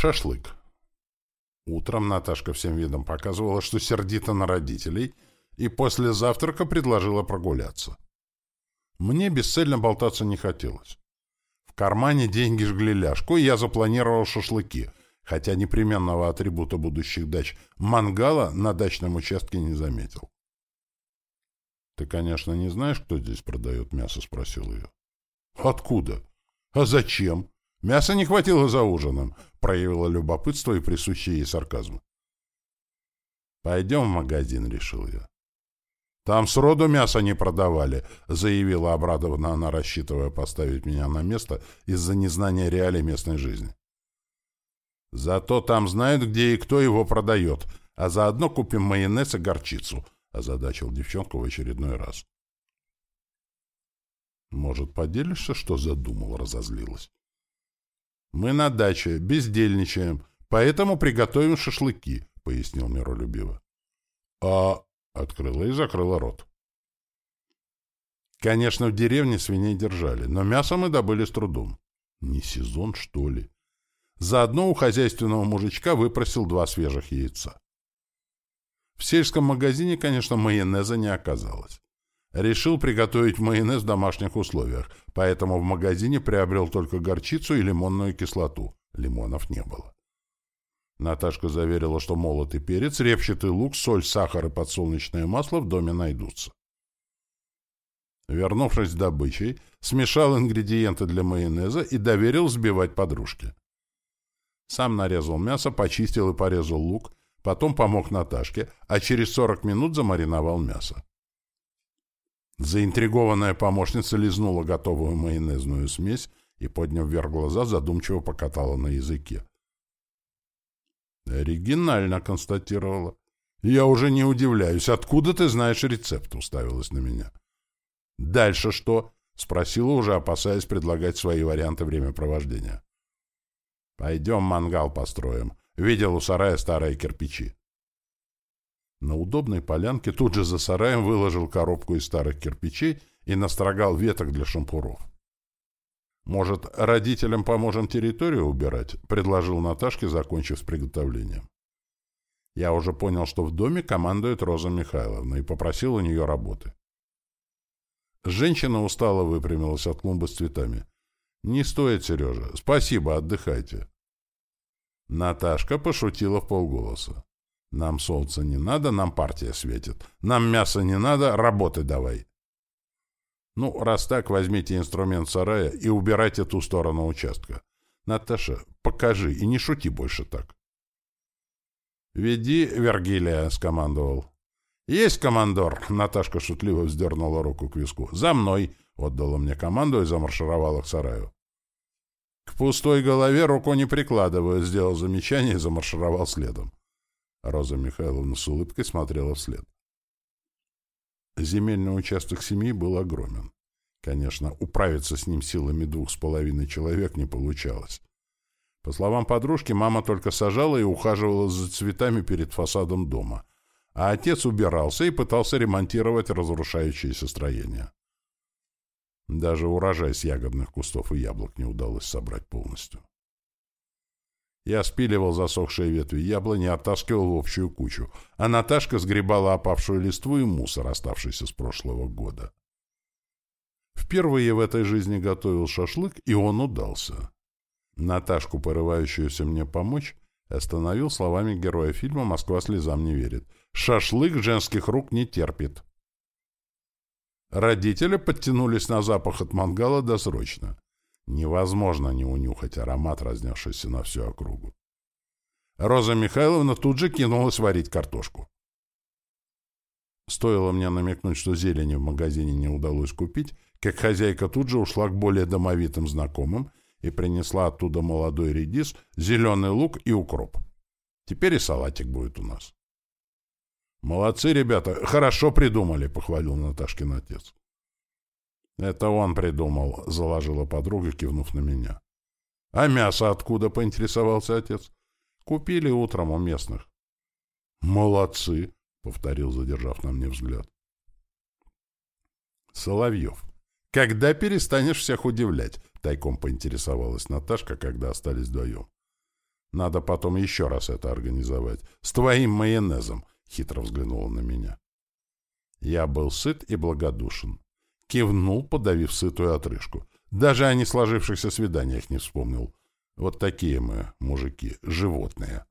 Шашлык. Утром Наташка всем видом показывала, что сердита на родителей, и после завтрака предложила прогуляться. Мне бесцельно болтаться не хотелось. В кармане деньги жгли ляжку, и я запланировал шашлыки, хотя непременного атрибута будущих дач мангала на дачном участке не заметил. «Ты, конечно, не знаешь, кто здесь продает мясо?» — спросил ее. «Откуда? А зачем? Мяса не хватило за ужином», — проявила любопытство и присущий ей сарказм. «Пойдем в магазин», — решил я. «Там сроду мяса не продавали», — заявила обрадованно она, рассчитывая поставить меня на место из-за незнания реалий местной жизни. «Зато там знают, где и кто его продает, а заодно купим майонез и горчицу», — озадачил девчонку в очередной раз. «Может, поделишься, что задумал?» — разозлилась. «Мы на даче, бездельничаем, поэтому приготовим шашлыки», — пояснил миролюбиво. «А...» — открыла и закрыла рот. Конечно, в деревне свиней держали, но мясо мы добыли с трудом. Не сезон, что ли? Заодно у хозяйственного мужичка выпросил два свежих яйца. В сельском магазине, конечно, майонеза не оказалось. Решил приготовить майонез в домашних условиях, поэтому в магазине приобрел только горчицу и лимонную кислоту. Лимонов не было. Наташка заверила, что молотый перец, репчатый лук, соль, сахар и подсолнечное масло в доме найдутся. Вернувшись с добычей, смешал ингредиенты для майонеза и доверил взбивать подружке. Сам нарезал мясо, почистил и порезал лук, потом помог Наташке, а через 40 минут замариновал мясо. Заинтригованная помощница лизнула готовую майонезную смесь и, подняв вверх глаза, задумчиво покатала на языке. «Оригинально», — констатировала. «Я уже не удивляюсь. Откуда ты знаешь рецепт?» — уставилась на меня. «Дальше что?» — спросила, уже опасаясь предлагать свои варианты времяпровождения. «Пойдем мангал построим. Видел у сарая старые кирпичи». На удобной полянке тут же за сараем выложил коробку из старых кирпичей и настрогал веток для шампуров. «Может, родителям поможем территорию убирать?» — предложил Наташке, закончив с приготовлением. Я уже понял, что в доме командует Роза Михайловна, и попросил у нее работы. Женщина устало выпрямилась от клумбы с цветами. «Не стоит, Сережа. Спасибо, отдыхайте». Наташка пошутила в полголоса. Нам солнца не надо, нам партия светит. Нам мяса не надо, работы давай. Ну, раз так, возьмите инструмент сарая и убирайте ту сторону участка. Наташа, покажи и не шути больше так. «Веди, Вергилия», — скомандовал. «Есть, командор!» — Наташка шутливо вздернула руку к виску. «За мной!» — отдала мне команду и замаршировала к сараю. «К пустой голове руку не прикладываю», — сделал замечание и замаршировал следом. Роза Михайловна с улыбкой смотрела вслед. Земельный участок семьи был огромен. Конечно, управиться с ним силами двух с половиной человек не получалось. По словам подружки, мама только сажала и ухаживала за цветами перед фасадом дома, а отец убирался и пытался ремонтировать разрушающиеся строения. Даже урожай с ягодных кустов и яблок не удалось собрать полностью. Я спиливал засохшие ветви яблони оттаскивал в общую кучу, а Наташка сгребала опавшую листву и мусор, оставшийся с прошлого года. Впервые в этой жизни готовил шашлык, и он удался. Наташку, порывающуюся мне помочь, остановил словами героя фильма «Москва слезам не верит». «Шашлык женских рук не терпит». Родители подтянулись на запах от мангала досрочно. Невозможно не унюхать аромат, разнесшийся на всю округу. Роза Михайловна тут же кинулась варить картошку. Стоило мне намекнуть, что зелени в магазине не удалось купить, как хозяйка тут же ушла к более домовитым знакомым и принесла оттуда молодой редис, зеленый лук и укроп. Теперь и салатик будет у нас. «Молодцы, ребята, хорошо придумали», — похвалил Наташкин отец. «Это он придумал», — заложила подруга, кивнув на меня. «А мясо откуда?» — поинтересовался отец. «Купили утром у местных». «Молодцы!» — повторил, задержав на мне взгляд. «Соловьев, когда перестанешь всех удивлять?» — тайком поинтересовалась Наташка, когда остались вдвоем. Надо потом еще раз это организовать. С твоим майонезом, — хитро взглянула на меня. Я был сыт и благодушен. Кивнул, подавив сытую отрыжку. Даже о несложившихся свиданиях не вспомнил. Вот такие мы, мужики, животные.